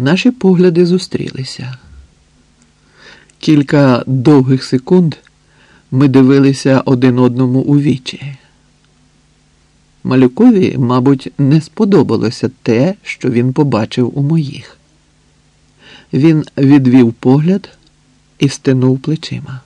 Наші погляди зустрілися. Кілька довгих секунд ми дивилися один одному у вічі. Малюкові, мабуть, не сподобалося те, що він побачив у моїх. Він відвів погляд і стенув плечима.